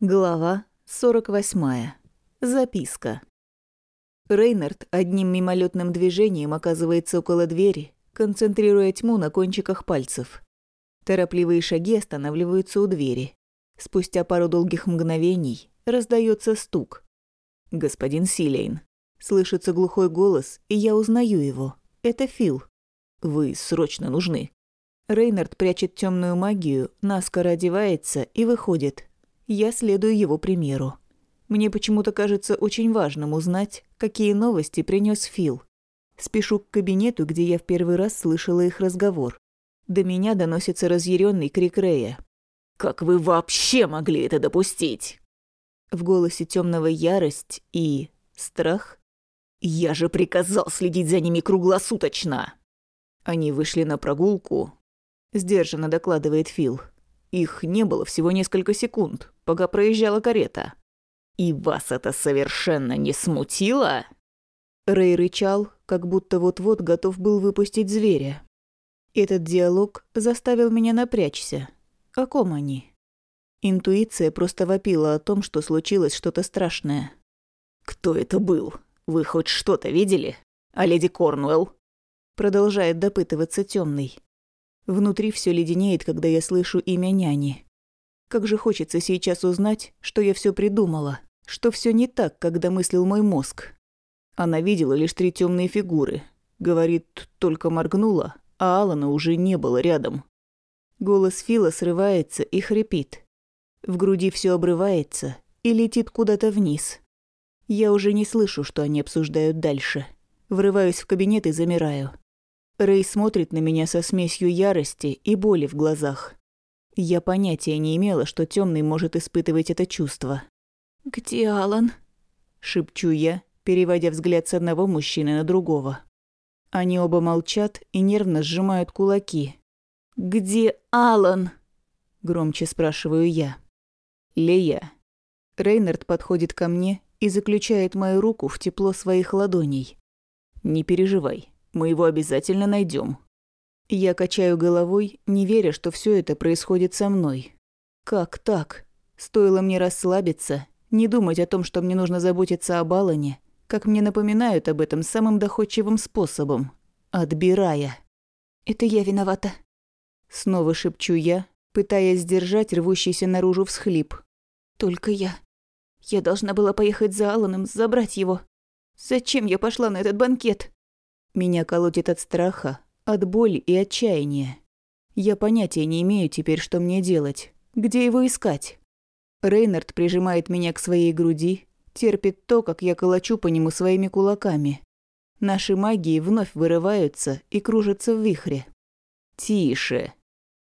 Глава 48. Записка. Рейнард одним мимолетным движением оказывается около двери, концентрируя тьму на кончиках пальцев. Торопливые шаги останавливаются у двери. Спустя пару долгих мгновений раздается стук. «Господин Силейн». Слышится глухой голос, и я узнаю его. Это Фил. «Вы срочно нужны». Рейнард прячет темную магию, наскоро одевается и выходит. Я следую его примеру. Мне почему-то кажется очень важным узнать, какие новости принес Фил. Спешу к кабинету, где я в первый раз слышала их разговор. До меня доносится разъяренный крик Рея. «Как вы вообще могли это допустить?» В голосе темного ярость и страх. «Я же приказал следить за ними круглосуточно!» Они вышли на прогулку, сдержанно докладывает Фил. Их не было всего несколько секунд, пока проезжала карета. «И вас это совершенно не смутило?» Рэй рычал, как будто вот-вот готов был выпустить зверя. Этот диалог заставил меня напрячься. О ком они? Интуиция просто вопила о том, что случилось что-то страшное. «Кто это был? Вы хоть что-то видели? А леди Корнуэлл?» Продолжает допытываться темный. Внутри все леденеет, когда я слышу имя няни. Как же хочется сейчас узнать, что я все придумала, что все не так, когда мыслил мой мозг. Она видела лишь три темные фигуры. Говорит, только моргнула, а Алана уже не было рядом. Голос Фила срывается и хрипит. В груди все обрывается и летит куда-то вниз. Я уже не слышу, что они обсуждают дальше. Врываюсь в кабинет и замираю. Рэй смотрит на меня со смесью ярости и боли в глазах. Я понятия не имела, что темный может испытывать это чувство. «Где Алан?» – шепчу я, переводя взгляд с одного мужчины на другого. Они оба молчат и нервно сжимают кулаки. «Где Алан?» – громче спрашиваю я. «Лея». Рейнард подходит ко мне и заключает мою руку в тепло своих ладоней. «Не переживай, мы его обязательно найдем. Я качаю головой, не веря, что все это происходит со мной. Как так? Стоило мне расслабиться, не думать о том, что мне нужно заботиться об Алане, как мне напоминают об этом самым доходчивым способом. Отбирая. «Это я виновата». Снова шепчу я, пытаясь сдержать рвущийся наружу всхлип. «Только я. Я должна была поехать за Аланом, забрать его. Зачем я пошла на этот банкет?» Меня колотит от страха, от боли и отчаяния. Я понятия не имею теперь, что мне делать, где его искать. Рейнард прижимает меня к своей груди, терпит то, как я колочу по нему своими кулаками. Наши магии вновь вырываются и кружатся в вихре. «Тише!»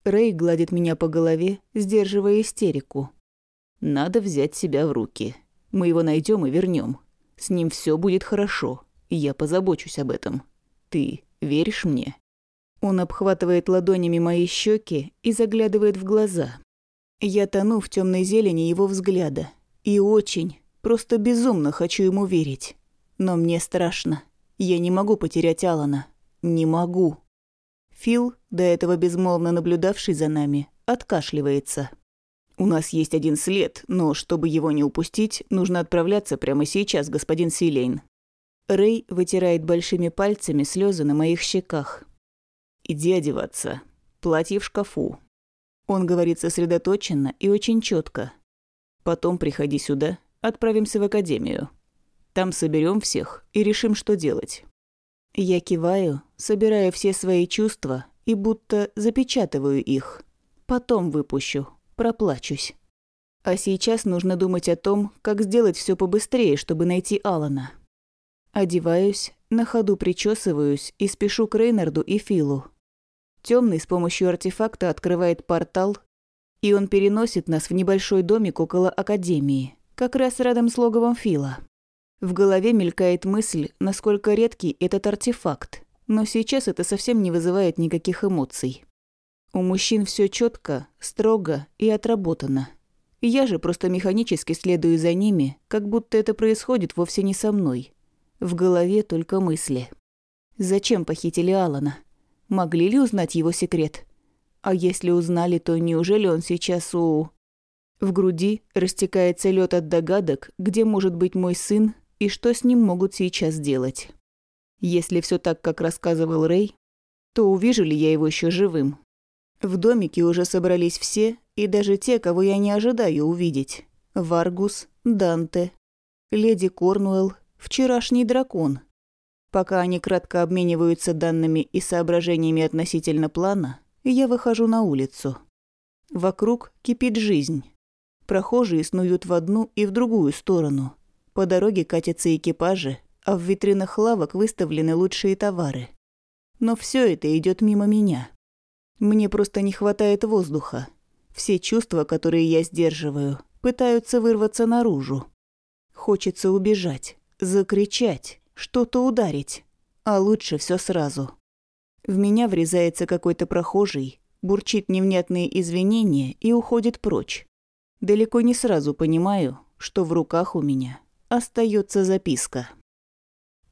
Рэй гладит меня по голове, сдерживая истерику. «Надо взять себя в руки. Мы его найдем и вернем. С ним все будет хорошо, и я позабочусь об этом. Ты веришь мне?» Он обхватывает ладонями мои щеки и заглядывает в глаза. Я тону в темной зелени его взгляда. И очень, просто безумно хочу ему верить. Но мне страшно. Я не могу потерять Алана. Не могу. Фил, до этого безмолвно наблюдавший за нами, откашливается. «У нас есть один след, но чтобы его не упустить, нужно отправляться прямо сейчас, господин Силейн. Рэй вытирает большими пальцами слезы на моих щеках. «Иди одеваться. Платье в шкафу». Он говорит сосредоточенно и очень четко. «Потом приходи сюда, отправимся в академию. Там соберем всех и решим, что делать». Я киваю, собирая все свои чувства и будто запечатываю их. Потом выпущу, проплачусь. А сейчас нужно думать о том, как сделать все побыстрее, чтобы найти Алана. Одеваюсь, на ходу причесываюсь и спешу к Рейнарду и Филу. Темный с помощью артефакта открывает портал, и он переносит нас в небольшой домик около Академии, как раз рядом с логовом Фила. В голове мелькает мысль, насколько редкий этот артефакт, но сейчас это совсем не вызывает никаких эмоций. У мужчин все четко, строго и отработано. Я же просто механически следую за ними, как будто это происходит вовсе не со мной. В голове только мысли. Зачем похитили Алана? Могли ли узнать его секрет? А если узнали, то неужели он сейчас у... В груди растекается лед от догадок, где может быть мой сын и что с ним могут сейчас делать. Если все так, как рассказывал Рэй, то увижу ли я его еще живым? В домике уже собрались все, и даже те, кого я не ожидаю увидеть. Варгус, Данте, леди Корнуэлл, вчерашний дракон. Пока они кратко обмениваются данными и соображениями относительно плана, я выхожу на улицу. Вокруг кипит жизнь. Прохожие снуют в одну и в другую сторону. По дороге катятся экипажи, а в витринах лавок выставлены лучшие товары. Но все это идет мимо меня. Мне просто не хватает воздуха. Все чувства, которые я сдерживаю, пытаются вырваться наружу. Хочется убежать, закричать, что-то ударить, а лучше все сразу. В меня врезается какой-то прохожий, бурчит невнятные извинения и уходит прочь. Далеко не сразу понимаю, что в руках у меня остается записка.